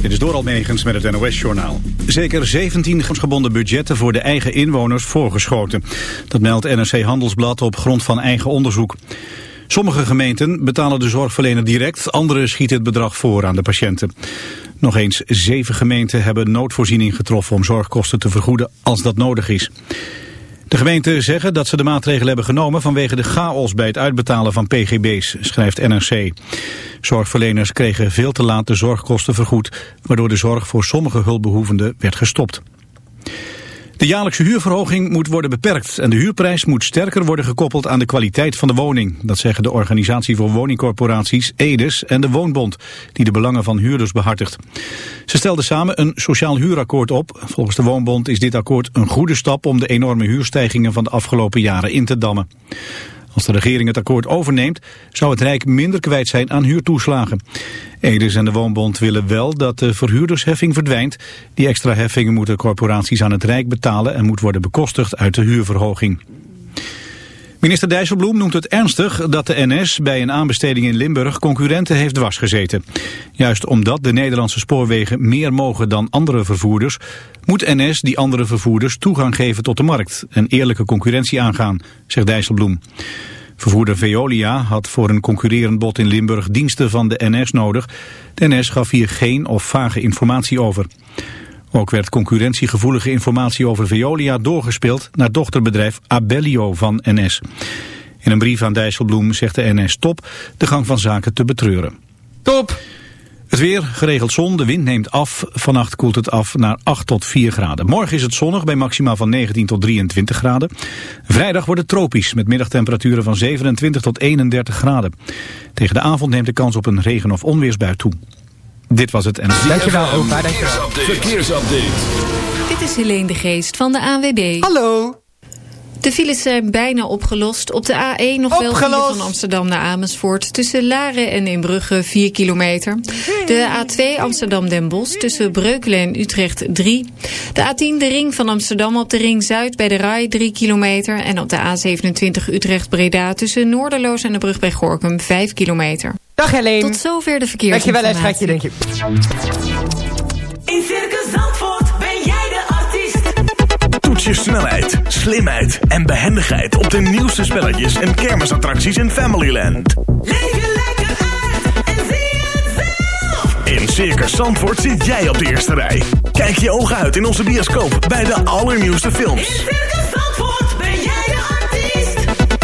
Dit is Doral Megens met het NOS-journaal. Zeker 17 gebonden budgetten voor de eigen inwoners voorgeschoten. Dat meldt NRC Handelsblad op grond van eigen onderzoek. Sommige gemeenten betalen de zorgverlener direct, andere schieten het bedrag voor aan de patiënten. Nog eens zeven gemeenten hebben noodvoorziening getroffen om zorgkosten te vergoeden als dat nodig is. De gemeenten zeggen dat ze de maatregelen hebben genomen vanwege de chaos bij het uitbetalen van pgb's, schrijft NRC. Zorgverleners kregen veel te laat de zorgkosten vergoed, waardoor de zorg voor sommige hulpbehoevenden werd gestopt. De jaarlijkse huurverhoging moet worden beperkt en de huurprijs moet sterker worden gekoppeld aan de kwaliteit van de woning. Dat zeggen de Organisatie voor Woningcorporaties, EDES en de Woonbond, die de belangen van huurders behartigt. Ze stelden samen een sociaal huurakkoord op. Volgens de Woonbond is dit akkoord een goede stap om de enorme huurstijgingen van de afgelopen jaren in te dammen. Als de regering het akkoord overneemt, zou het Rijk minder kwijt zijn aan huurtoeslagen. Edes en de Woonbond willen wel dat de verhuurdersheffing verdwijnt. Die extra heffingen moeten corporaties aan het Rijk betalen en moet worden bekostigd uit de huurverhoging. Minister Dijsselbloem noemt het ernstig dat de NS bij een aanbesteding in Limburg concurrenten heeft dwarsgezeten. Juist omdat de Nederlandse spoorwegen meer mogen dan andere vervoerders, moet NS die andere vervoerders toegang geven tot de markt en eerlijke concurrentie aangaan, zegt Dijsselbloem. Vervoerder Veolia had voor een concurrerend bod in Limburg diensten van de NS nodig. De NS gaf hier geen of vage informatie over. Ook werd concurrentiegevoelige informatie over Veolia doorgespeeld naar dochterbedrijf Abellio van NS. In een brief aan Dijsselbloem zegt de NS top de gang van zaken te betreuren. Top! Het weer, geregeld zon, de wind neemt af. Vannacht koelt het af naar 8 tot 4 graden. Morgen is het zonnig bij maximaal van 19 tot 23 graden. Vrijdag wordt het tropisch met middagtemperaturen van 27 tot 31 graden. Tegen de avond neemt de kans op een regen- of onweersbui toe. Dit was het en Dankjewel, opa. Dankjewel. Verkeersupdate. Dit is Helene de Geest van de ANWB. Hallo. De files zijn bijna opgelost. Op de A1 nog wel file van Amsterdam naar Amersfoort. Tussen Laren en Inbrugge 4 kilometer. De A2 Amsterdam-Den Bosch tussen Breukelen en Utrecht 3. De A10 de ring van Amsterdam op de ring Zuid bij de Rai 3 kilometer. En op de A27 Utrecht-Breda tussen Noorderloos en de brug bij Gorkum 5 kilometer. Dag Helene. Tot zover de Dankjewel, hè, verkeersinformatie. schatje, denk je. In Circus Zandvoort ben jij de artiest. Toets je snelheid, slimheid en behendigheid op de nieuwste spelletjes en kermisattracties in Familyland. Leef je lekker uit en zie het zelf. In Circus Zandvoort zit jij op de eerste rij. Kijk je ogen uit in onze bioscoop bij de allernieuwste In films. Circus Zandvoort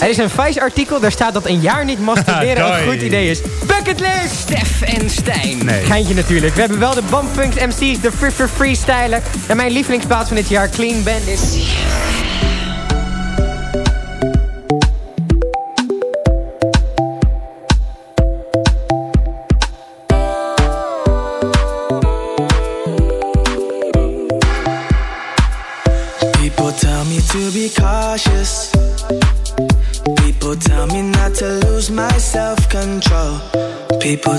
Er is een Vice-artikel, daar staat dat een jaar niet masturberen een goed idee is. Bucketlist! Stef en Stijn. Geintje natuurlijk. We hebben wel de Bumpunks MC's, de Free Free Freestyler. En mijn lievelingsplaats van dit jaar, Clean Bandit.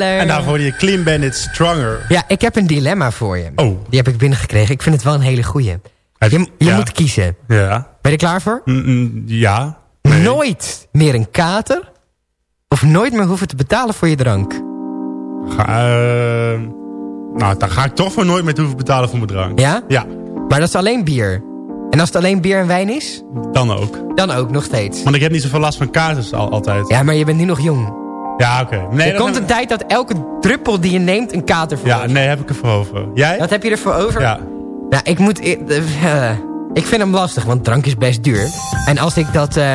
Freestyler. En daarvoor je Clean Bandit Stronger. Ja, ik heb een dilemma voor je. Oh. Die heb ik binnengekregen. Ik vind het wel een hele goeie. Je, je ja. moet kiezen. Ja. Ben je er klaar voor? Mm, mm, ja. Nooit meer een kater. Of nooit meer hoeven te betalen voor je drank. Ga, eh, nou, dan ga ik toch voor nooit meer hoeven betalen voor mijn drank. Ja? Ja, Maar dat is alleen bier. En als het alleen bier en wijn is, dan ook. dan ook nog steeds. Want ik heb niet zoveel last van kaarten al, altijd. Ja, maar je bent nu nog jong. Ja, oké. Nee, er komt een tijd dat elke druppel die je neemt een kater voor Ja, nee, heb ik ervoor over. Jij? Dat heb je ervoor over? Ja. Nou, ik moet... e- eh, ik vind hem lastig, want drank is best duur. En als ik dat eh,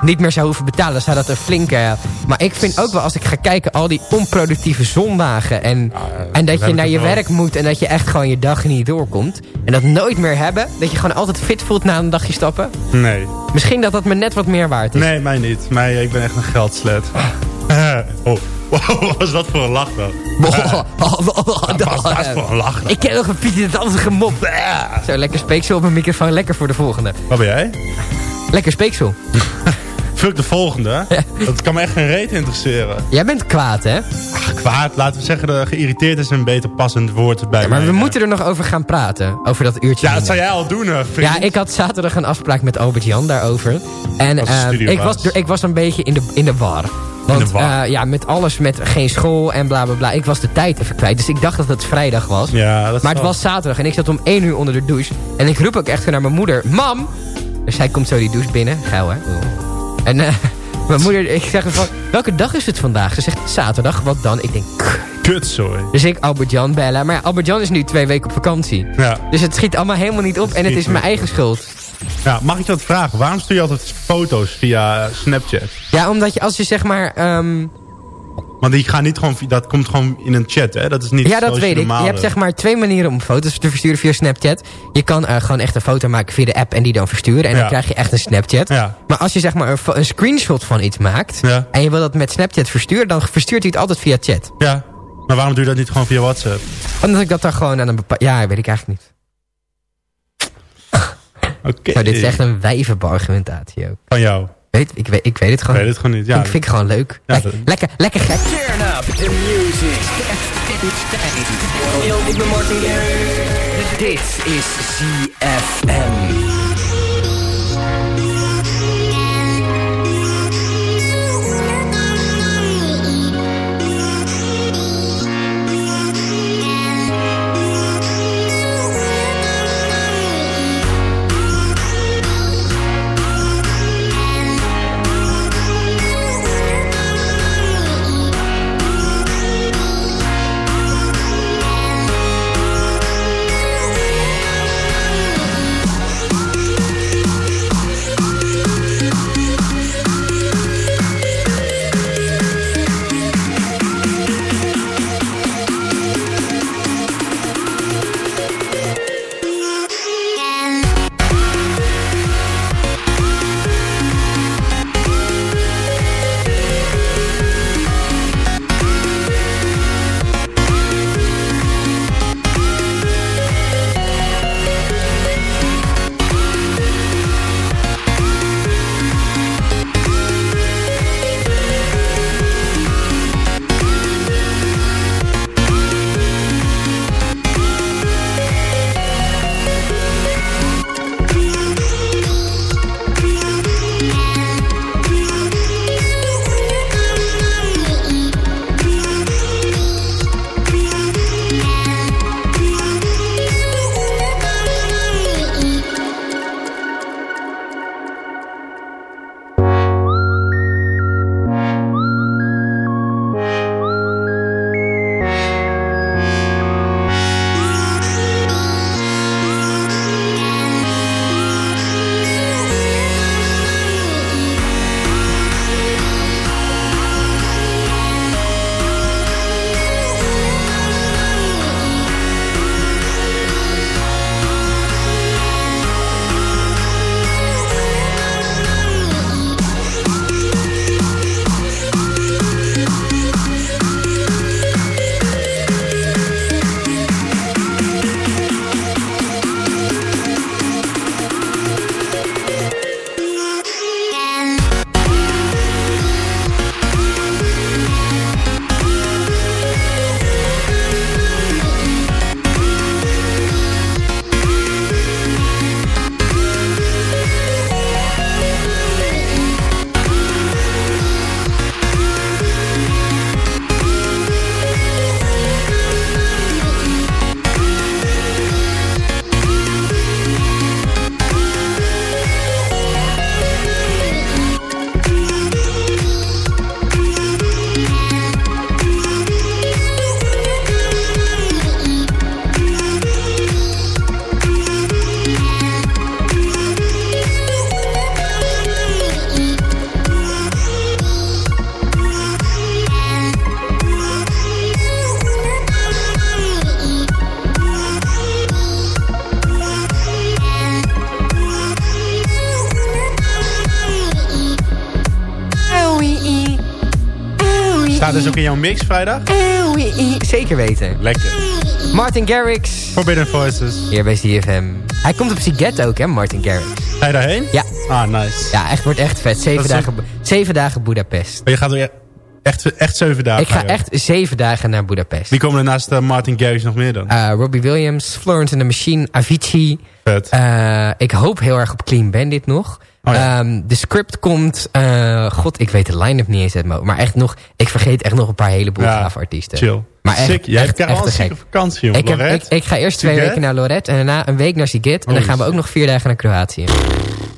niet meer zou hoeven betalen, dan zou dat een flinke... maar ik vind ook wel, als ik ga kijken, al die onproductieve zondagen... en, en dat je naar ik je werk moet en dat je echt gewoon je dag niet doorkomt... en dat nooit meer hebben, dat je gewoon altijd fit voelt na een dagje stappen... Nee. misschien dat dat me net wat meer waard is. Nee, mij niet. Mij, ik ben echt een geldslet. oh, wat was dat voor een lach dan? Wat was dat voor een lach dan? Ik ken nog een Pieter het altijd gemop. Zo, lekker speeksel op mijn microfoon. Lekker voor de volgende. Wat ben jij? Lekker speeksel. Fuck de volgende. Dat kan me echt geen reet interesseren. Jij bent kwaad, hè? Ach, kwaad. Laten we zeggen, geïrriteerd is een beter passend woord bij Ja, maar mij. we moeten er nog over gaan praten. Over dat uurtje. Ja, dat zou jij al doen, hè, vriend. Ja, ik had zaterdag een afspraak met Albert-Jan daarover. En studiobaas. ik, was, ik was een beetje in de, in de war. Want eh, ja, met alles, met geen school en bla bla bla. Ik was de tijd even kwijt. Dus ik dacht dat het vrijdag was. Ja, dat maar het was zaterdag en ik zat om 1 uur onder de douche. En ik roep ook echt naar mijn moeder. Mam! Dus zij komt zo die douche binnen. Geil, hè? En eh, mijn moeder, ik zeg van... Welke dag is het vandaag? Ze zegt zaterdag. Wat dan? Ik denk... Kutzooi. Dus ik Albert-Jan bellen. Maar ja, Albert-Jan is nu twee weken op vakantie. Ja. Dus het schiet allemaal helemaal niet op. En het is mijn eigen schuld. Ja, mag ik je wat vragen? Waarom stuur je altijd foto's via Snapchat? Ja, omdat je als je zeg maar... ehm, Want die gaan niet gewoon, dat komt gewoon in een chat, hè? Dat is niet ja, dat weet ik. Je hebt zeg maar twee manieren om foto's te versturen via Snapchat. Je kan eh, gewoon echt een foto maken via de app en die dan versturen. En Ja. dan krijg je echt een Snapchat. Ja. Maar als je zeg maar een, screenshot van iets maakt... Ja. en je wil dat met Snapchat versturen... dan verstuurt hij het altijd via chat. Ja. Maar waarom doe je dat niet gewoon via WhatsApp? Omdat ik dat dan gewoon aan een bepaald... Ja, weet ik eigenlijk niet. Oké. Nou, dit is echt een wijvebe argumentatie ook. Van jou. Weet, ik, weet, ik weet het Ik gewoon. weet het gewoon niet. Ja, ik vind het gewoon leuk. Ja, Lek- dat- lekker, lekker gek. Turn up the music. Yo, ik ben Martin Garrix. Dit is ZFM. Jouw mix vrijdag? Zeker weten. Lekker. Martin Garrix. Forbidden Voices. Hier bij CFM. Hij komt op Siget ook, hè, Martin Garrix. Ga je daarheen? Ja. Ah, nice. Ja, echt, wordt echt vet. Zeven, dagen, zeven dagen Budapest. Maar je gaat weer echt, echt zeven dagen. Ik ga echt zeven dagen naar Budapest. Wie komen er naast eh, Martin Garrix nog meer dan? Uh, Robbie Williams, Florence and the Machine, Avicii. Vet. Uh, ik hoop heel erg op Clean Bandit nog. Oh ja. um, de script komt... Uh, God, ik weet de line-up niet eens uit mijn Maar echt nog... Ik vergeet echt nog een paar heleboel Ja, gave artiesten. Chill. Maar echt, Sick. Jij echt, krijgt echt een vakantie, jongen. Ik, heb, ik, ik ga eerst twee Siget? weken naar Lorette en daarna een week naar Siget. En dan gaan we ook nog vier dagen naar Kroatië.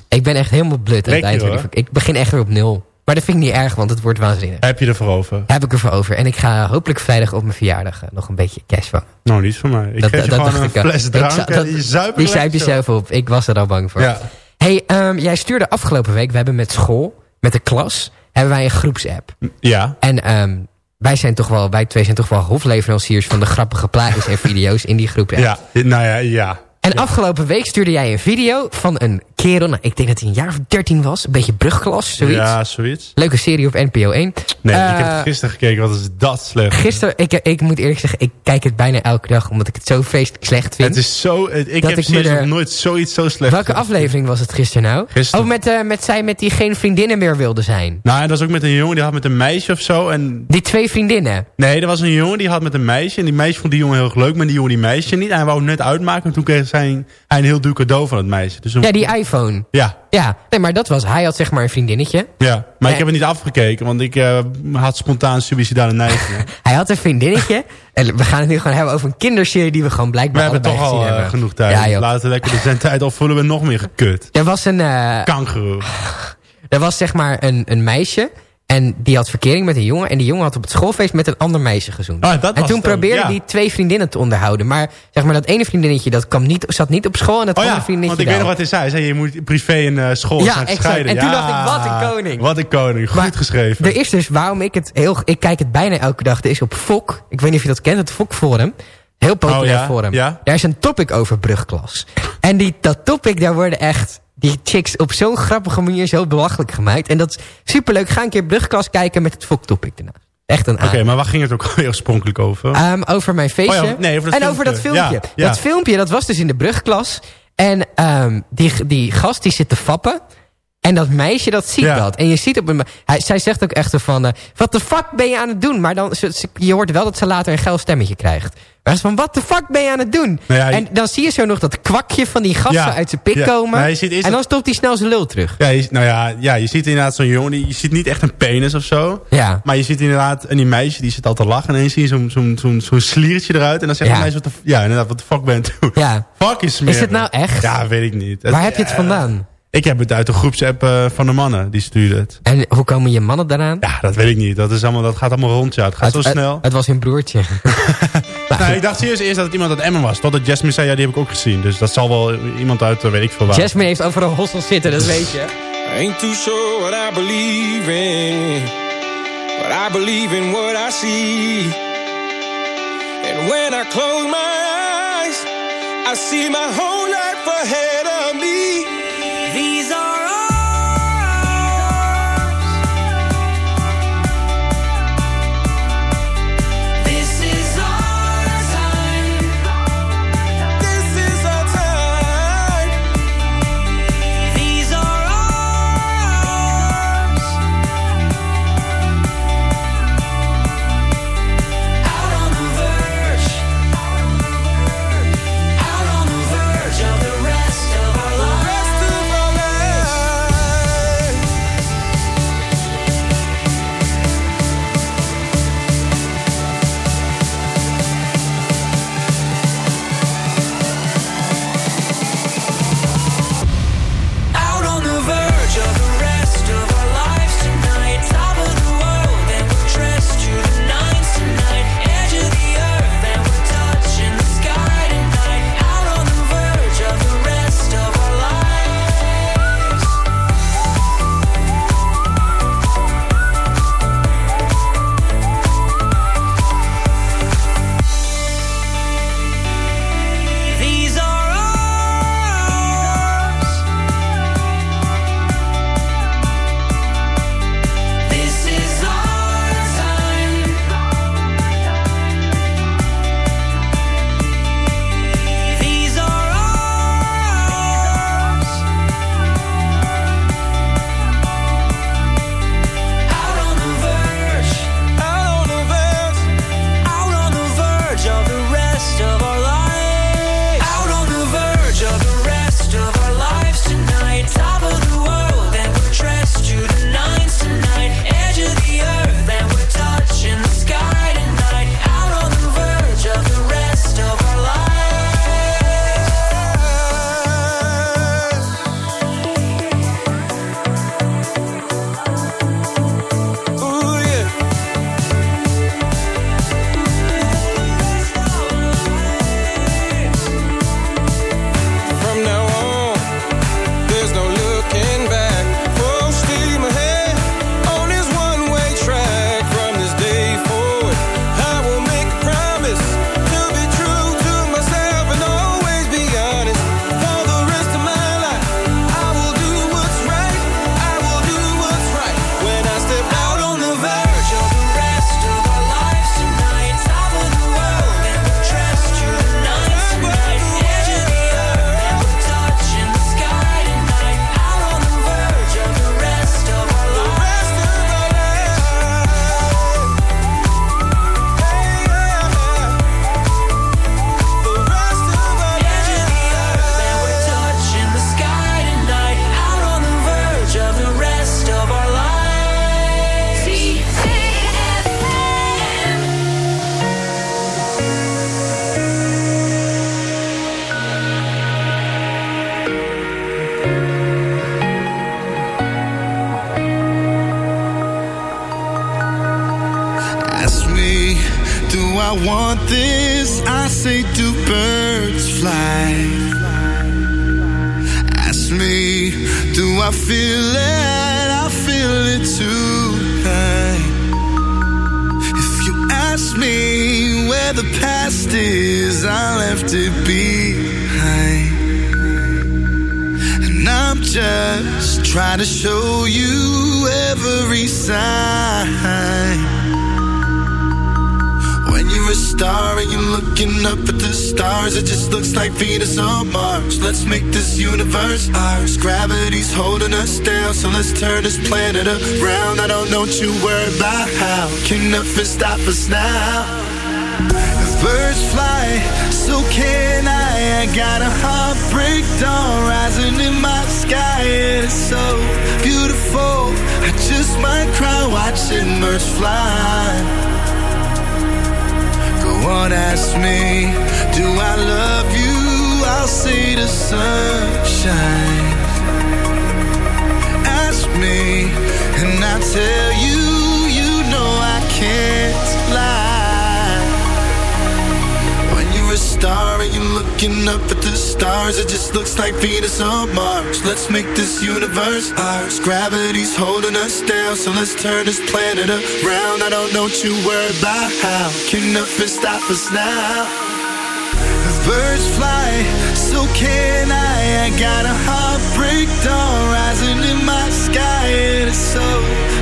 Ik ben echt helemaal blut aan het eind. van hoor. Ik begin echt weer op nul. Maar dat vind ik niet erg, want het wordt waanzinnig. Heb je ervoor over? Heb ik ervoor over. En ik ga hopelijk vrijdag op mijn verjaardag eh, nog een beetje cash van. Nou, niet voor mij. Ik geef je gewoon een al. fles Ik drank en dat- die zuip Die er zuip je lekker zelf op. Ik was er al bang voor. Ja. Hey, ehm, jij stuurde afgelopen week, we hebben met school, met de klas, hebben wij een groepsapp. Ja. En ehm, wij zijn toch wel, wij twee zijn toch wel hofleveranciers van de grappige plaatjes en video's in die groep. Ja. Nou ja, ja. En afgelopen week stuurde jij een video van een kerel, nou, ik denk dat hij een jaar of dertien was, een beetje brugklas, zoiets. Ja, zoiets. Leuke serie op NPO 1. Nee, ik heb Eh, het gisteren gekeken. Wat is dat slecht? Gisteren, ik, ik moet eerlijk zeggen, ik kijk het bijna elke dag, omdat ik het zo feestelijk slecht vind. Het is zo... het- ik Dat heb ik me er- nooit zoiets zo slecht Welke aflevering was het gisteren nou? Gisteren. Oh, met, eh, met zij met die geen vriendinnen meer wilde zijn. Nou, en dat was ook met een jongen die had met een meisje of zo. En Die twee vriendinnen. Nee, er was een jongen die had met een meisje. En die meisje vond die jongen heel leuk, maar die jongen die meisje niet. En hij wou het net uitmaken. En toen kreeg zijn, hij een heel duur cadeau van het meisje. Dus toen- Ja, die iPhone. ja, Ja, nee, maar dat was, hij had zeg maar een vriendinnetje. ja. Maar ik heb het niet afgekeken, want ik eh, had spontaan suicidale neigingen. Hij had een vriendinnetje. en we gaan het nu gewoon hebben over een kinderserie die we gewoon We blijkbaar hebben allebei toch al eh, hebben. genoeg tijd. Ja. Laten we lekker de zendtijd opvullen we nog meer gekut. Er was een, eh, Kangeroe. er was zeg maar een, een meisje. En die had verkering met een jongen. En die jongen had op het schoolfeest met een ander meisje gezoend. Ah, en toen probeerde ja. die twee vriendinnen te onderhouden. Maar zeg maar dat ene vriendinnetje dat kwam niet, zat niet op school. En dat Oh andere ja, vriendinnetje want ik weet nog wat hij zei. Hij zei, je moet privé en eh, school Ja, exact. scheiden. En toen dacht ik, wat een koning. Wat een koning. Goed Maar geschreven. Er is dus waarom ik het heel... Ik kijk het bijna elke dag. Er is op FOK. Ik weet niet of je dat kent. Het FOK Forum. Heel populair Oh ja, forum. ja. Daar is een topic over brugklas. En die, dat topic, daar worden echt... Die chicks op zo'n grappige manier zo belachelijk gemaakt. En dat is superleuk. Ga een keer brugklas kijken met het FOK topic daarnaast. Echt een Oké, maar waar ging het ook alweer oorspronkelijk over? Ehm, over mijn feestje. Oh ja, nee, over dat en over dat filmpje. filmpje. Ja, ja. Dat filmpje, dat was dus in de brugklas. En ehm, die, die gast die zit te fappen. En dat meisje, dat ziet Ja. dat. En je ziet op een... Hij, zij zegt ook echt zo van... eh, wat de fuck ben je aan het doen? Maar dan, ze- ze- je hoort wel dat ze later een geil stemmetje krijgt. Maar van, wat de fuck ben je aan het doen? Nou ja, en dan zie je zo nog dat kwakje van die gasten Ja, uit zijn pik komen. Nou, ziet en dan dat- stopt hij snel zijn lul terug. Ja, je, nou ja, ja, je ziet inderdaad zo'n jongen, die, je ziet niet echt een penis of zo. Ja. Maar je ziet inderdaad, en die meisje die zit al te lachen. En ineens zie je zo'n zo'n zo'n zo'n sliertje eruit. En dan zegt de meisje, wat de, ja, inderdaad, wat de fuck ben je aan het doen? Ja. Fuck is smerig. Is het nou echt? Ja, weet ik niet. Waar heb je het vandaan? Ik heb het uit de groepsapp eh, van de mannen, die stuurde het. En hoe komen je mannen daaraan? Ja, dat weet ik niet. Dat, is allemaal, dat gaat allemaal rond, ja. Het gaat zo het, snel. Het, was hun broertje. nou, ik dacht serieus eerst dat het iemand uit Emmen was. Totdat Jasmine zei, ja, die heb ik ook gezien. Dus dat zal wel iemand uit, eh, weet ik veel waar. Jasmine heeft overal hossels zitten, dat weet je. I ain't too sure what I believe in, but I believe in what I see. And when I close my eyes, I see my whole life ahead of me. Looking up at the stars, it just looks like Venus on Mars. Let's make this universe ours. Gravity's holding us down, so let's turn this planet around. I don't know what you worry about how. Can nothing stop us now? Birds fly, so can I. I got a heartbreak dawn rising in my sky. and It's so beautiful. I just might cry watching birds fly. Go on, ask me, do I love you? I'll say the sunshine. Ask me, and I tell you, you know I can't star and you're looking up at the stars, it just looks like Venus on Mars. Let's make this universe ours. Gravity's holding us down, so let's turn this planet around. I don't know what you worry about how. Can nothing stop us now? Birds fly, so can I. I got a heartbreak dawn rising in my sky, and it's so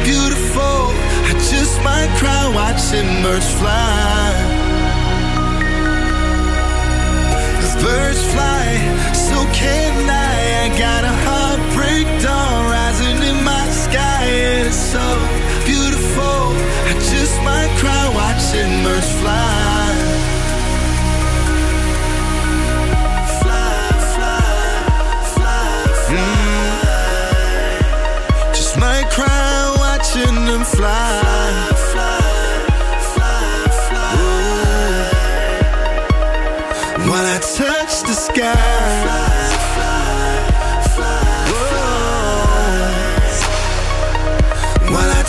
beautiful. I just might cry watching birds fly. Birds fly, so can I. I got a heartbreak dawn rising in my sky, it's so beautiful. I just might cry watching birds fly. Fly, fly, fly, fly. Just might cry watching them fly.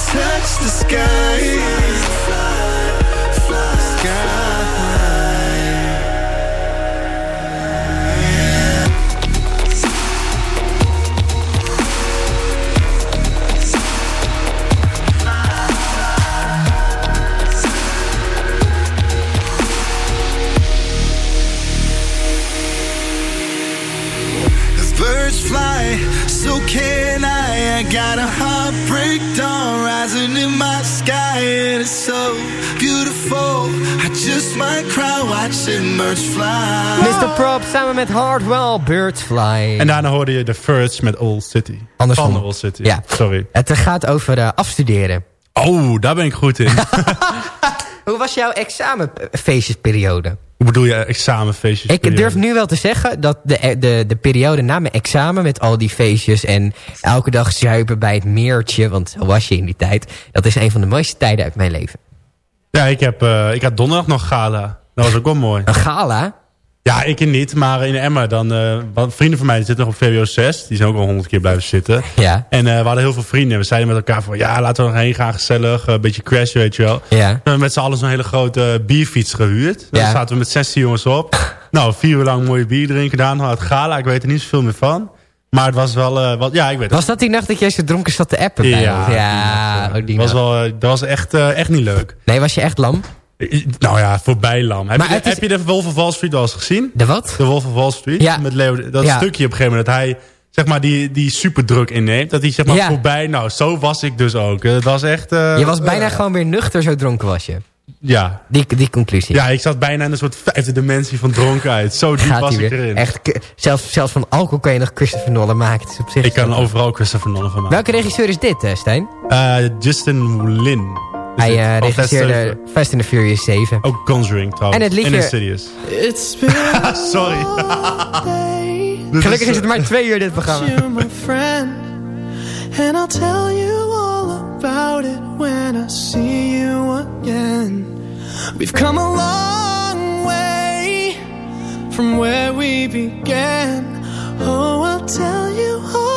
Whoa. When I touch the sky. Birds fly. Mr. Prop samen met Hardwell, Birds Fly. En daarna hoorde je The First met Old City. Andersom. Van Old City. Ja. Sorry. Het gaat over eh, afstuderen. Oh, daar ben ik goed in. Hoe was jouw examenfeestjesperiode? Hoe bedoel je examenfeestjes? Ik durf nu wel te zeggen dat de, de, de periode na mijn examen... met al die feestjes en elke dag zuipen bij het meertje... want zo was je in die tijd... dat is een van de mooiste tijden uit mijn leven. Ja, ik, heb, eh, ik had donderdag nog gala. Dat was ook wel mooi. Een gala? Ja, ik niet, maar in Emma dan... wat vrienden van mij die zitten nog op VWO 6. Die zijn ook al honderd keer blijven zitten. Ja. En eh, we hadden heel veel vrienden. We zeiden met elkaar van... Ja, laten we nog heen gaan, gezellig. eh, Een beetje crash, weet je wel. Ja. We hebben met z'n allen zo'n hele grote bierfiets gehuurd. Daar Ja. zaten we met 16 jongens op. nou, vier uur lang mooie bier drinken gedaan. Had het gala, ik weet er niet zoveel meer van. Maar het was wel... wat, ja, ik weet Was dat die nacht dat jij zo dronken zat te appen? bij Ja, ja oh, die was wel, dat was echt, echt niet leuk. Nee, was je echt lam? Nou ja, voorbij lam. Heb, je, is- heb je de Wolf of Wall Street al eens gezien? De wat? De Wolf of Wall Street? Ja. Met Leo, dat Ja. stukje op een gegeven moment dat hij zeg maar, die, die superdruk inneemt. Dat hij zeg maar Ja. voorbij... Nou, zo was ik dus ook. Het was echt... eh, je was bijna eh, gewoon weer nuchter, zo dronken was je. Ja. Die, die conclusie. Ja, ik zat bijna in een soort vijfde dimensie van dronkenheid. Zo diep Gaat was ik weer. erin. Echt, zelfs, zelfs van alcohol kan je nog Christopher Nolan maken. Op zich Ik kan overal Christopher Nolan van maken. Welke regisseur is dit, eh, Stijn? Eh, Justin Lin. Is Hij eh, Fast regisseerde Seven. Fast and the Furious 7. Ook Conjuring trouwens. En het liedje- Insidious. It's been Sorry. Gelukkig is het maar twee uur dit programma. you, my friend. And I'll tell you all about it when I see you again. We've come a long way from where we began. Oh, I'll tell you all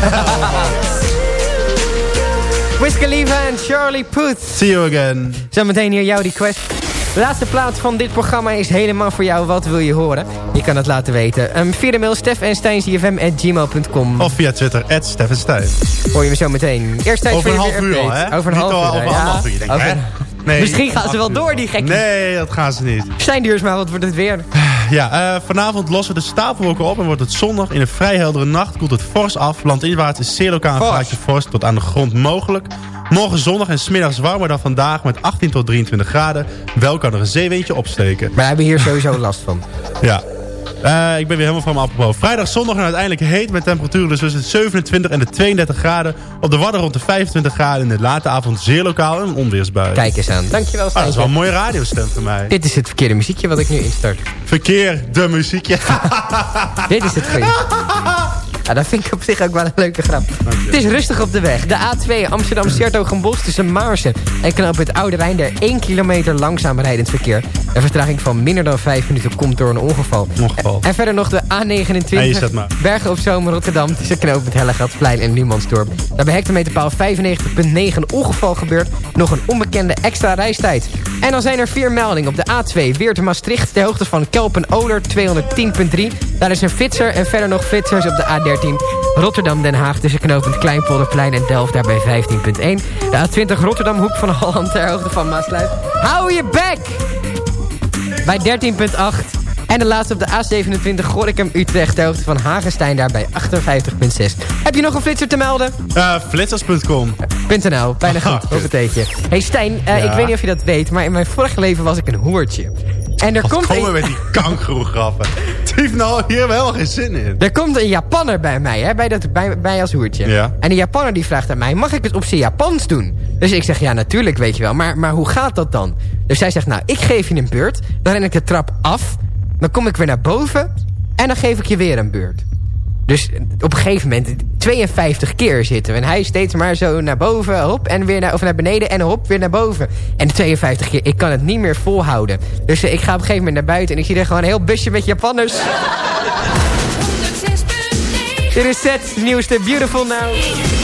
Wiz Khalifa en Charlie Puth. See you again. Zometeen hier jouw request. De laatste plaats van dit programma is helemaal voor jou. Wat wil je horen? Je kan het laten weten. Um, via de mail Of via Twitter, at Stijn. Hoor je me zo meteen. Eerst tijd Over voor een half uur al, hè? Over een half al uur. over ja. anderhalf uur. Over- hè? Nee, Misschien gaan ze wel door, die gekke. Nee, dat gaan ze niet. Stijn Duursma, wat wordt het weer? Ja, eh, vanavond lossen de stapelwolken op en wordt het zondag. In een vrij heldere nacht koelt het fors af. Landinwaarts is zeer lokaal een vorst tot aan de grond mogelijk. Morgen zondag en smiddags warmer dan vandaag met 18 tot 23 graden. Wel kan er een zeewindje opsteken. We hebben hier sowieso last van. Ja. Eh, ik ben weer helemaal van me apropos. Vrijdag, zondag en uiteindelijk heet met temperaturen dus tussen de 27 en de 32 graden. Op de Wadden rond de 25 graden. In de late avond zeer lokaal en een onweersbui. Kijk eens aan. Dankjewel, Ah, dat Stijn. is wel een mooie radiostem voor mij. Dit is het verkeerde muziekje wat ik nu instart. Verkeer, de muziekje. Dit is het. Ja, dat vind ik op zich ook wel een leuke grap. Het is rustig op de weg. De A2 amsterdam sertogenbos tussen Maarsen en knoop het Oude Rijn... der 1 kilometer langzaam rijdend verkeer. Een vertraging van minder dan 5 minuten komt door een ongeval. Ongeval. En verder nog de A29 Hey, zet maar. Bergen op Zomer Rotterdam... tussen knoop het Hellegatsplein en Numansdorp. Daar bij hectometerpaal 95.9 een ongeval gebeurt. Nog een onbekende extra reistijd. En dan zijn er vier meldingen op de A2 Weert Maastricht... ter hoogte van Kelpen-Oler 210.3. Daar is een flitser en verder nog flitsers op de A13 Rotterdam-Den Haag tussen knooppunt Kleinpolderplein en Delft daar bij 15.1. De A20 Rotterdam Hoek van Holland ter hoogte van Maasluis. Hou je bek! Bij 13.8. En de laatste op de A27 Gorinchem-Utrecht ter hoogte van Hagenstein daar bij 58.6. Heb je nog een flitser te melden? Eh, flitsers.com. .nl, bijna goed, op het eetje. Hey Stijn, eh, Ja. ik weet niet of je dat weet, maar in mijn vorige leven was ik een hoertje. En er komt Kom een- met die kankeroegrappen. Het heeft nou hier helemaal geen zin in. Er komt een Japanner bij mij, hè, bij, dat, bij, bij als hoertje. Ja. En die Japanner die vraagt aan mij, mag ik het op zijn Japans doen? Dus ik zeg, ja, natuurlijk, weet je wel. Maar, maar hoe gaat dat dan? Dus zij zegt, nou, ik geef je een beurt. Dan ren ik de trap af. Dan kom ik weer naar boven. En dan geef ik je weer een beurt. Dus op een gegeven moment, 52 keer zitten we. En hij steeds maar zo naar boven, hop, en weer naar, of naar beneden en hop, weer naar boven. En 52 keer, ik kan het niet meer volhouden. Dus eh, ik ga op een gegeven moment naar buiten en ik zie er gewoon een heel busje met Japanners. Dit is Seth, nieuwste Beautiful Now.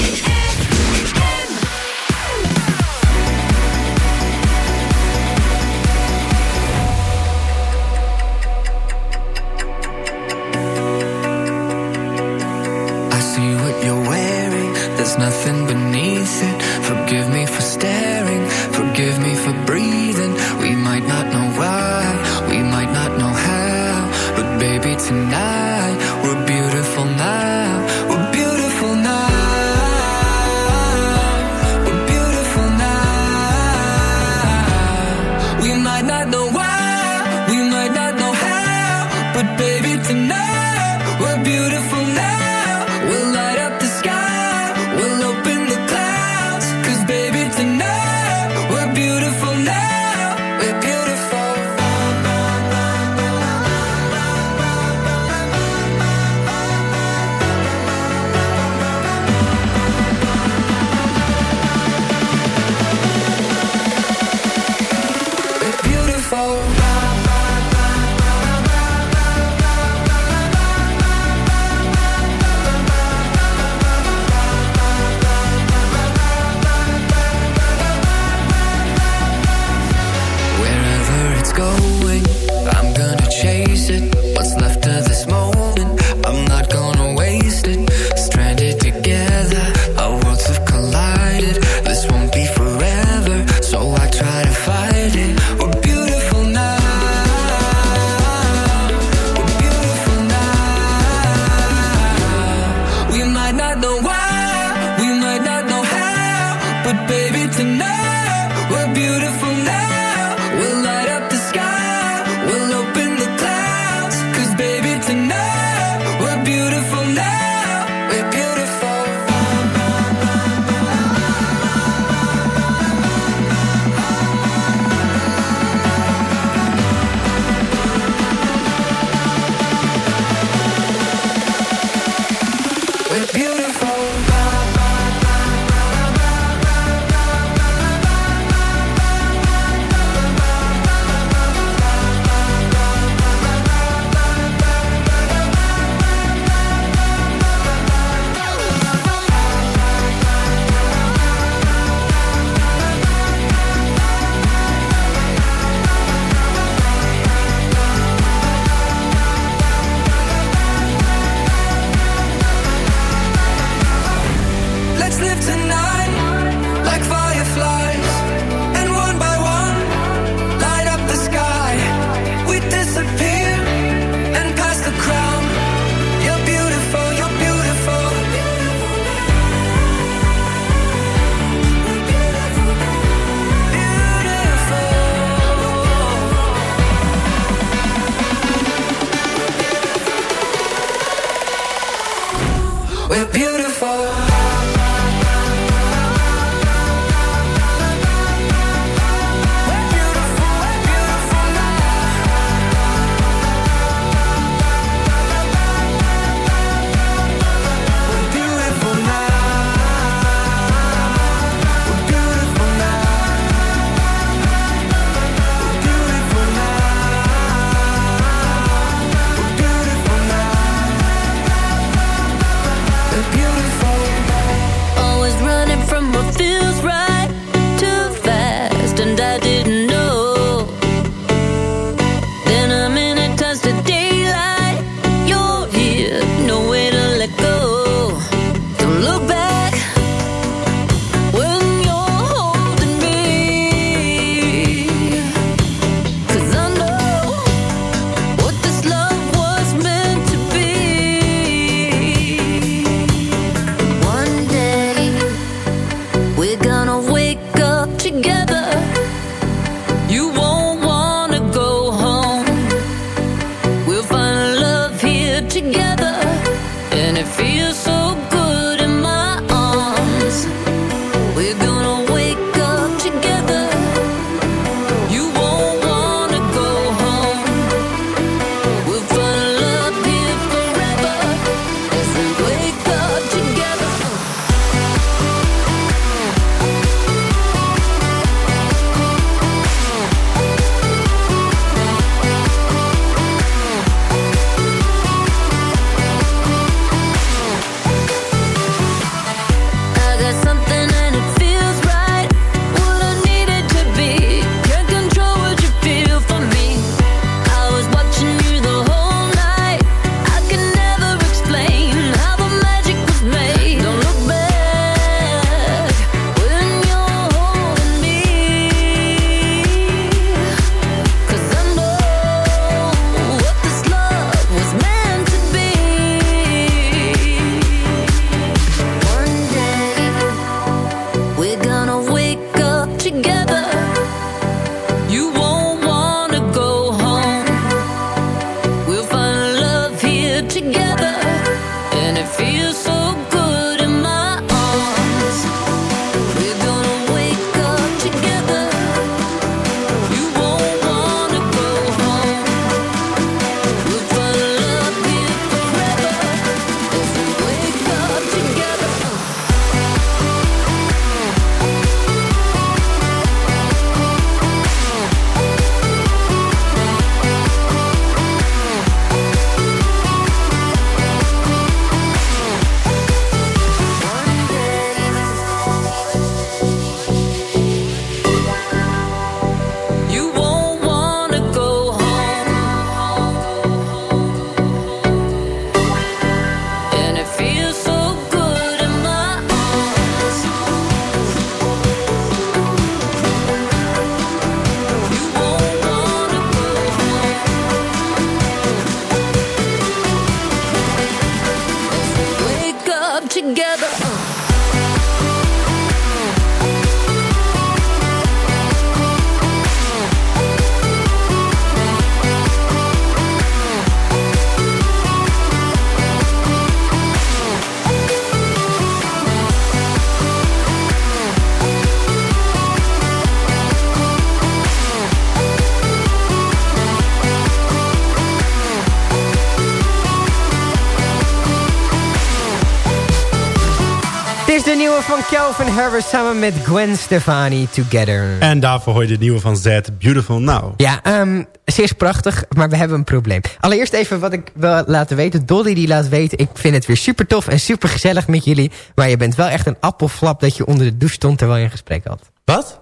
Nieuwe van Calvin Harris samen met Gwen Stefani, Together. En daarvoor hoor je de nieuwe van Z, Beautiful Now. Ja, um, ze is prachtig, maar we hebben een probleem. Allereerst even wat ik wil laten weten. Dolly die laat weten, ik vind het weer super tof en super gezellig met jullie. Maar je bent wel echt een appelflap dat je onder de douche stond terwijl je een gesprek had. Wat?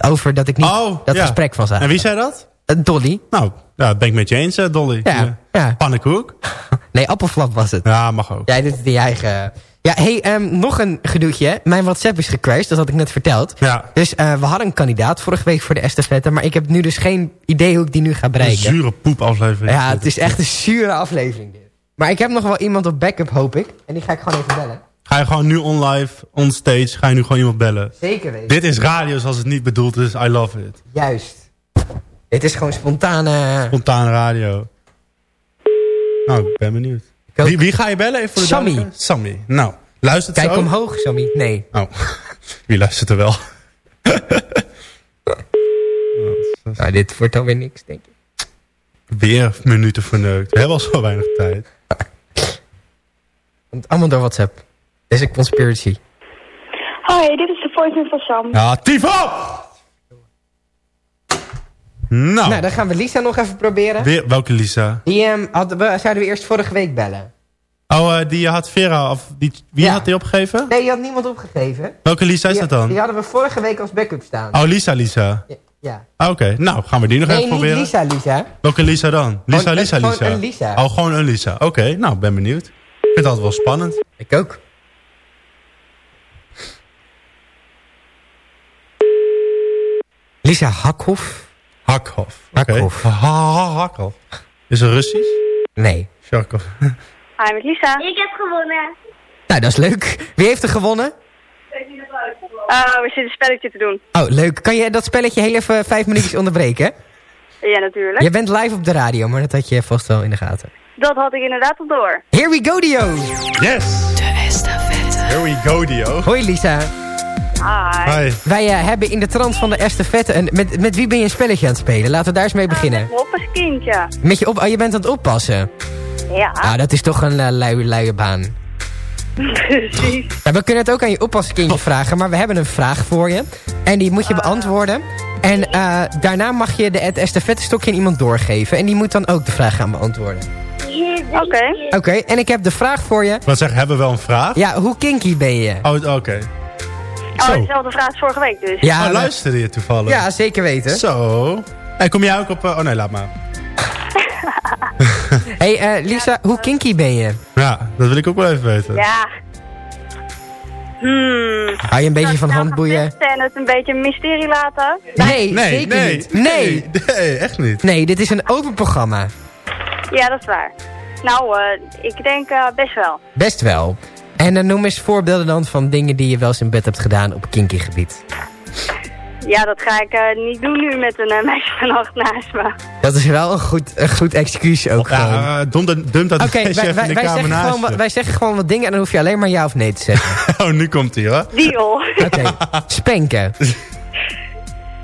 Over dat ik niet Oh, dat ja. gesprek van zag. En wie zei dat? Uh, Dolly. Nou, ja, dat ben ik met je eens, eh, Dolly. Ja, ja. Pannenkoek? Nee, appelflap was het. Ja, mag ook. Jij het in je eigen... Ja, hey, um, nog een gedoetje. Mijn WhatsApp is gecrashed, dat had ik net verteld. Ja. Dus uh, we hadden een kandidaat vorige week voor de estafette... maar ik heb nu dus geen idee hoe ik die nu ga Een bereiken. zure poepaflevering. Ja, het is echt een zure aflevering dit. Maar ik heb nog wel iemand op backup, hoop ik. En die ga ik gewoon even bellen. Ga je gewoon nu on live, on stage, ga je nu gewoon iemand bellen? Zeker weten. Dit is radio zoals het niet bedoeld is. I love it. Juist. Dit is gewoon spontane... Spontane radio. Nou, ik ben benieuwd. Wie, wie ga je bellen? Even voor de Sammy. Sammy. Nou, luistert Kijk omhoog, Sammy. Nee. Oh, wie luistert er wel? Nou, dit wordt dan weer niks, denk ik. Weer minuten verneukt. We hebben al zo weinig tijd. Want allemaal door WhatsApp. Dit is een conspiracy. Hoi, dit is de voicemail van Sam. Ja, tief op! Nou, Nou, dan gaan we Lisa nog even proberen. weer, welke Lisa? Die um, hadden we, zouden we eerst vorige week bellen. Oh, eh, die had Vera, of die, wie Ja. had die opgegeven? Nee, die had niemand opgegeven. Welke Lisa is Die- dat dan? Die hadden we vorige week als backup staan. Oh, Lisa, Lisa. Ja. Ah, Oké, nou, gaan we die nog Nee, even proberen? Lisa, Lisa. Welke Lisa dan? Lisa, Gewoon- Lisa, gewoon Lisa. een Lisa. Oh, gewoon een Lisa. Oké, nou, ben benieuwd. Ik vind het altijd wel spannend. Ik ook. Lisa Hakhoff? Hakhoff. Oké. Hakhoff. Ha- ha- Hakhoff. Is het Russisch? Nee. Sharkov. Hi, met Lisa. Ik heb gewonnen. Nou, dat is leuk. Wie heeft er gewonnen? Oh, we zitten een spelletje te doen. Oh, leuk. Kan je dat spelletje heel even vijf minuutjes onderbreken? Ja, natuurlijk. Je bent live op de radio, maar dat had je vast wel in de gaten. Dat had ik inderdaad al door. Here we go, Dio! Yes! De estafette. Here we go, Dio. Hoi, Lisa. Hi. Hi. Wij eh, hebben in de trant van de estafette... Een, met, met wie ben je een spelletje aan het spelen? Laten we daar eens mee beginnen. Mijn oppaskindje. Met je op, oh, je bent aan het oppassen. Ja, Ah, dat is toch een uh, luie, luie baan. precies. Ja, we kunnen het ook aan je oppaskindje vragen, maar we hebben een vraag voor je. En die moet je beantwoorden. En uh, daarna mag je de, het estafette stokje aan iemand doorgeven. En die moet dan ook de vraag gaan beantwoorden. Oké. Oké, okay, en ik heb de vraag voor je. Wat zeg, hebben we wel een vraag? Ja, hoe kinky ben je? Oh, oké. Oh, dezelfde vraag als vorige week dus. Ja, oh, luisterde je toevallig? Ja, zeker weten. Zo. En kom jij ook op... uh, oh nee, laat maar. hey, uh, Lisa, hoe kinky ben je? Ja, dat wil ik ook wel even weten. Ja. Hmm. Hou je een beetje van handboeien? En het een beetje een mysterie laten? Nee, nee zeker nee, niet. Nee. nee. Nee, echt niet. Nee, dit is een open programma. Ja, dat is waar. Nou, uh, ik denk uh, best wel. Best wel. En uh, noem eens voorbeelden dan van dingen die je wel eens in bed hebt gedaan op kinky gebied. Ja, dat ga ik uh, niet doen nu met een uh, meisje vannacht naast me. Dat is wel een goed, een goed excuus ook ja, gewoon. Uh, dump, dump dat okay, meisje wij, even in de wij, kamer zeggen naast gewoon, wij zeggen gewoon wat dingen en dan hoef je alleen maar ja of nee te zeggen. oh, nu komt hij hoor. Deal. Oké, okay.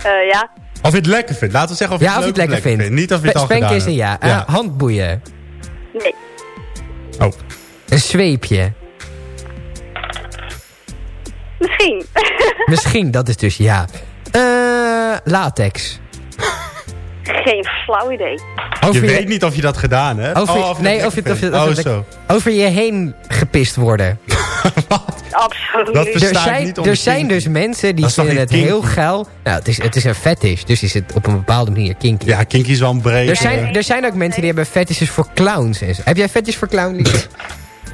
Uh, ja. Of je het lekker vindt. Laten we zeggen of je ja, het, of je het lekker, lekker vindt. vindt. Niet of je het al Spanken gedaan is een ja. ja. Uh, handboeien. Nee. Oh. Een zweepje. Misschien. Misschien, dat is dus ja. Uh, latex. Geen flauw idee. Over je, je weet niet of je dat gedaan hebt. Over, oh, of nee, of je, of je, of oh, je, over je heen gepist worden. Absoluut. Dat er zijn, niet er zijn dus mensen die vinden het kinky? heel geil. Nou, het is, het is een fetish, dus is het op een bepaalde manier kinky. Ja, kinky is wel een breed. Er zijn, er zijn ook mensen die hebben fetishes voor clowns. En zo. Heb jij fetish voor clown?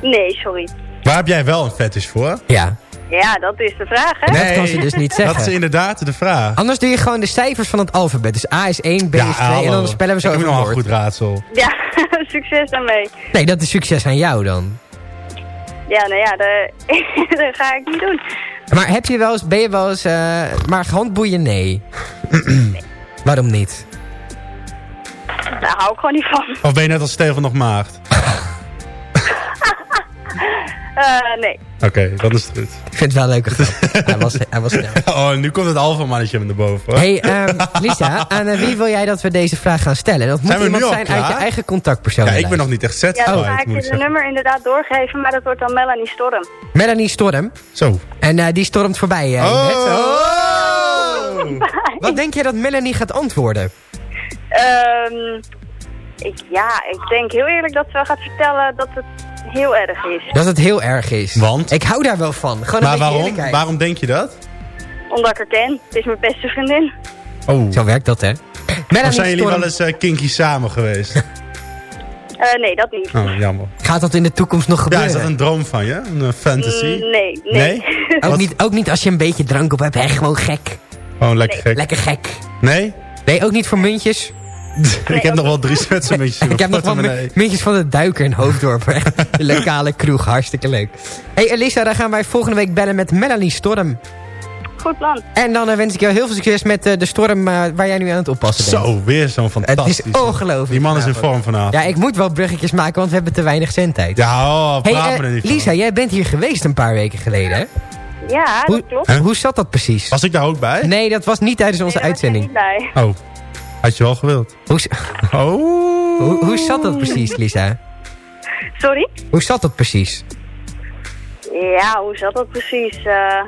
Nee, sorry. Waar heb jij wel een fetish voor? Ja. Ja, dat is de vraag, hè? Nee, dat kan ze dus niet zeggen. Dat is inderdaad de vraag. Anders doe je gewoon de cijfers van het alfabet. Dus A is 1, B is 2 ja, en dan spellen we zo ik over nog een goed raadsel. Ja, succes daarmee. Nee, dat is succes aan jou dan. Ja, nou ja, dat, dat ga ik niet doen. Maar heb je wel eens, ben je wel eens, uh, maar handboeien nee. nee. Waarom niet? Daar hou ik gewoon niet van. Of ben je net als Steven nog maagd? Eh, nee. Oké, dat is het goed. Ik vind het wel een leuke grap. hij, was, hij was snel. Oh, nu komt het alfamannetje naar boven. hey, ehm, Lisa, aan eh, wie wil jij dat we deze vraag gaan stellen? Dat moet Zijn we iemand nu al zijn uit je eigen contactpersoon. Ja, ik ben nog niet echt Ja, dan ga ik moet je de zeggen. nummer inderdaad doorgeven, maar dat wordt dan Melanie Storm. Melanie Storm. Zo. En eh, die stormt voorbij. Oh! net. Oh! Wat denk je dat Melanie gaat antwoorden? Ehm, ik, ja, ik denk heel eerlijk dat ze gaat vertellen dat het heel erg is. Dat het heel erg is. Want? Ik hou daar wel van. Gewoon Maar waarom? eerlijkheid. Waarom denk je dat? Omdat ik haar ken. Het is mijn beste vriendin. Oh. Zo werkt dat, hè? Melanie Of zijn jullie wel eens eh, kinky samen geweest? Eh, nee, dat niet. Oh, jammer. Gaat dat in de toekomst nog Ja, gebeuren? is dat een droom van je? Een eh, fantasy? Mm, nee, nee. Nee? Ook niet, ook niet als je een beetje drank op hebt. Hè? Gewoon gek. Gewoon lekker gek. Lekker gek. Nee? Nee, ook niet voor muntjes. ik heb nog wel drie zwetse muntjes in Ik heb nog wel muntjes van de duiker in Hoofddorp. Echt de lokale kroeg. Hartstikke leuk. hey Elisa, dan gaan wij volgende week bellen met Melanie Storm. Goed plan. En dan eh, wens ik jou heel veel succes met eh, de storm eh, waar jij nu aan het oppassen bent. Zo, weer zo'n Het fantastisch. is ongelooflijk. Die man is in vorm vanavond. Ja, ik moet wel bruggetjes maken, want we hebben te weinig zendtijd. Ja, oh, hey, me van. Lisa, jij bent hier geweest een paar weken geleden, hè? Ja, Hoe, dat klopt. Huh? hoe zat dat precies? Was ik daar ook bij? Nee, dat was niet tijdens onze Nee, daar was uitzending. niet bij. Oh, had je wel gewild. Hoe, Oh. hoe, hoe zat dat precies, Lisa? Sorry? Hoe zat dat precies? Ja, hoe zat dat precies? Eh,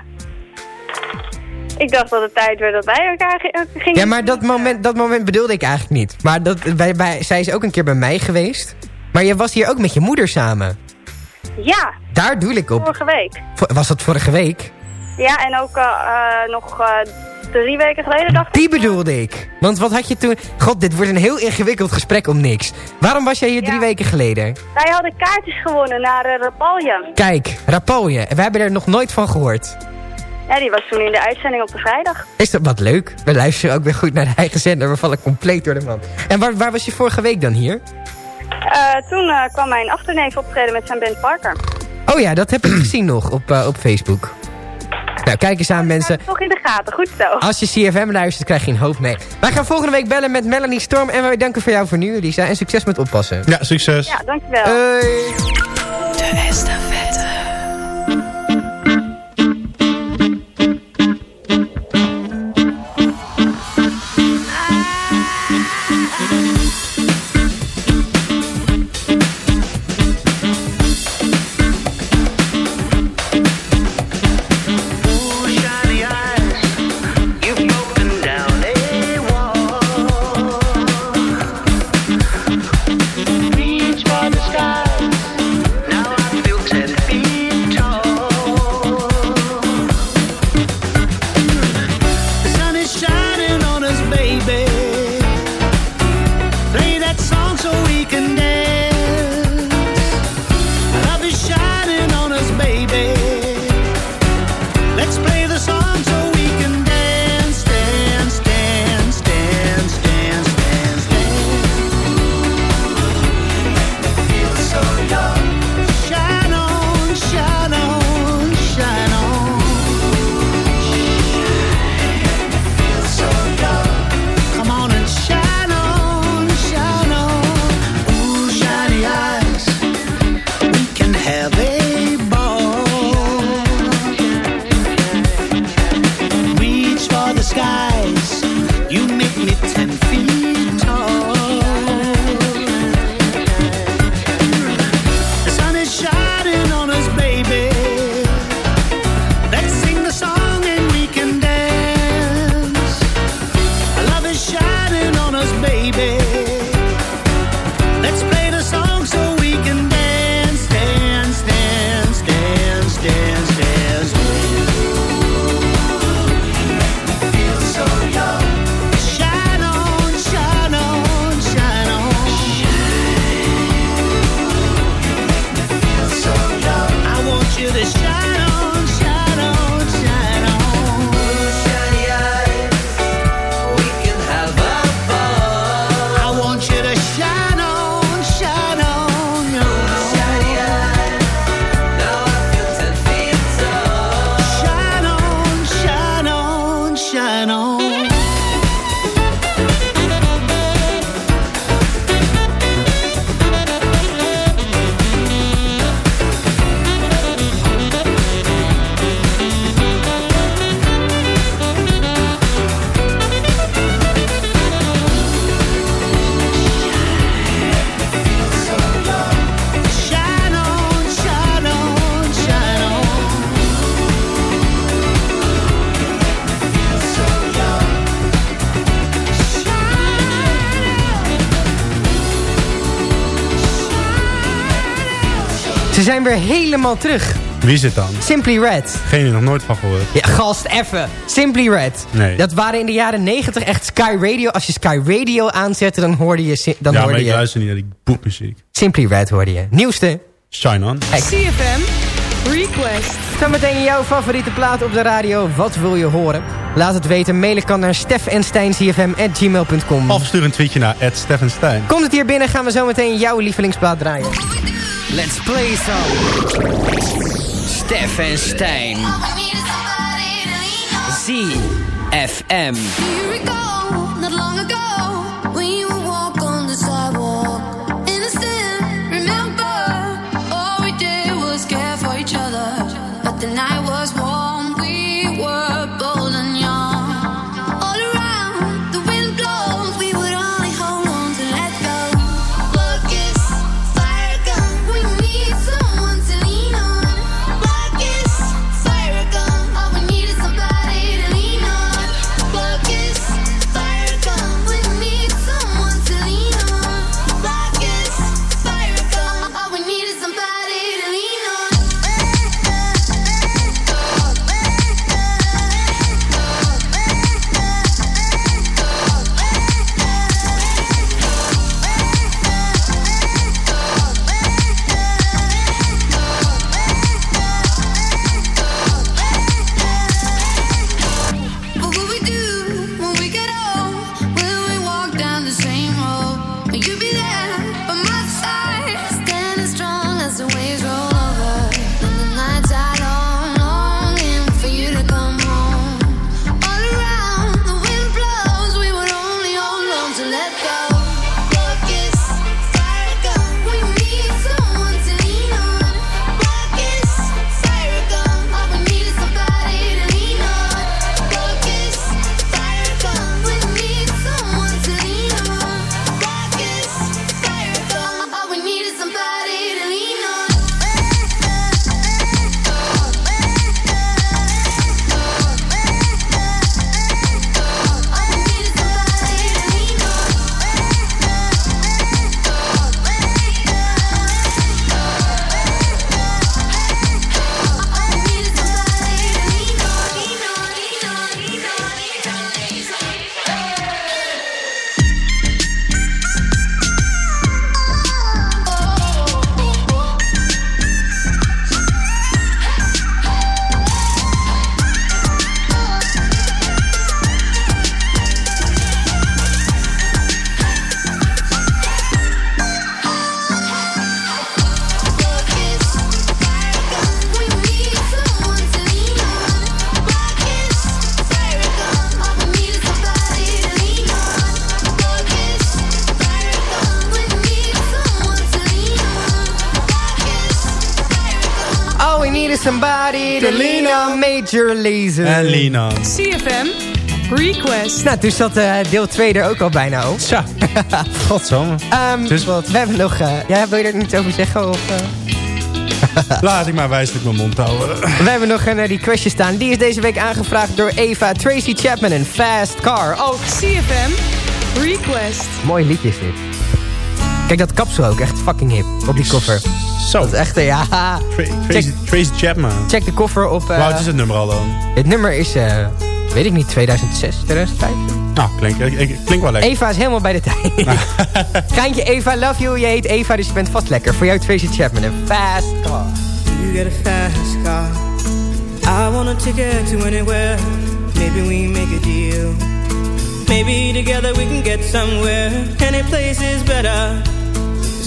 ik dacht dat het tijd werd dat wij elkaar eh, gingen... Ja, maar dat moment, dat moment bedoelde ik eigenlijk niet. Maar dat, bij, bij, zij is ook een keer bij mij geweest. Maar je was hier ook met je moeder samen. Ja, Daar doe ik op. vorige week. Was dat vorige week? Ja, en ook eh, eh, nog eh, drie weken geleden dacht ik. Die bedoelde ik. Want wat had je toen... God, dit wordt een heel ingewikkeld gesprek om niks. Waarom was jij hier drie weken geleden? Wij hadden kaartjes gewonnen naar uh, Rapalje. Kijk, Rapalje. We hebben er nog nooit van gehoord. Ja, die was toen in de uitzending op de vrijdag. Is dat wat leuk? We luisteren ook weer goed naar de eigen zender. We vallen compleet door de man. En waar, waar was je vorige week dan hier? Eh, toen eh, kwam mijn achterneef optreden met zijn band Parker. Oh ja, dat heb ik gezien nog op, eh, op Facebook. Nou, kijk eens aan mensen. Toch in de gaten, goed zo. Als je CFM luistert, krijg je een hoop mee. Wij gaan volgende week bellen met Melanie Storm. En wij danken voor jou voor nu, Lisa. En succes met oppassen. Ja, succes. Ja, dankjewel. Hoi. De estafette. Zijn weer helemaal terug. Wie is het dan? Simply Red. Geen, nog nooit van gehoord. Ja, gast, even. Simply Red. Nee. Dat waren in de jaren 90 echt Sky Radio. Als je Sky Radio aanzette, dan hoorde je... Dan ja, hoorde maar ik je luister niet naar die boekmuziek. Simply Red hoorde je. Nieuwste. Shine on. CFM Request. Zometeen jouw favoriete plaat op de radio. Wat wil je horen? Laat het weten. Mailen kan naar stefensteincfm.gmail.com Of stuur een tweetje naar @steffenstein. Komt het hier binnen, gaan we zometeen jouw lievelingsplaat draaien. Let's play some. Stef en Stijn. ZFM. Not long ago, Major Lazer. En on. CFM Request. Nou, dus zat eh, deel 2 er ook al bijna op. Tja. Ehm, Dus wat? We hebben nog... eh, ja, wil je er niet over zeggen? Of, eh? Laat ik maar wijselijk mijn mond houden. We hebben nog een die questje staan. Die is deze week aangevraagd door Eva Tracy Chapman en Fast Car. Oh, CFM Request. mooi liedje is dit. Kijk, dat kapsel ook. Echt fucking hip. Op die koffer. Zo. Dat is echt, eh, ja... Tracy, Tracy Chapman. Check de koffer op... eh, Hoe oud is het nummer al dan? Het nummer is, eh, weet ik niet, 2006, 2005? Nou, klinkt klink wel lekker. Eva is helemaal bij de tijd. Geintje Eva, love you. Je heet Eva, dus je bent vast lekker. Voor jou Tracy Chapman en Fast Car. You get a fast car. I want a ticket to anywhere. Maybe we make a deal. Maybe together we can get somewhere. Any place is better.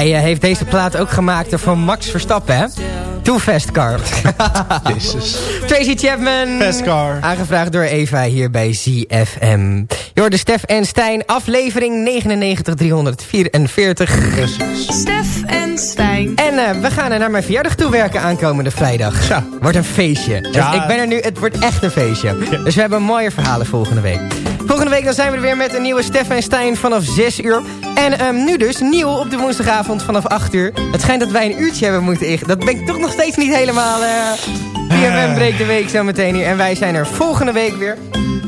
Hij eh, heeft deze plaat ook gemaakt voor Max Verstappen, hè? Too Fast Car. Jezus. Tracy Chapman. Fast Car. Aangevraagd door Eva hier bij ZFM. Je hoorde Stef en Stijn, aflevering 99344. Stef en Stijn. En eh, we gaan er naar mijn verjaardag toe werken aankomende vrijdag. Ja. Wordt een feestje. Dus ik ben er nu, het wordt echt een feestje. Dus we hebben mooie verhalen volgende week. Volgende week dan zijn we er weer met een nieuwe Stef en Stijn vanaf 6 uur. En ehm, nu dus nieuw op de woensdagavond vanaf 8 uur. Het schijnt dat wij een uurtje hebben moeten in. Dat ben ik toch nog steeds niet helemaal... eh BFM breekt de week zo meteen hier. En wij zijn er volgende week weer.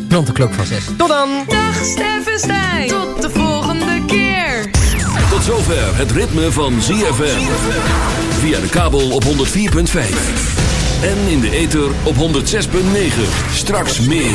Rond de klok van 6. Tot dan! Dag Stef en Stijn. Tot de volgende keer. Tot zover het ritme van ZFM. Via de kabel op 104.5. En in de ether op 106.9. Straks meer.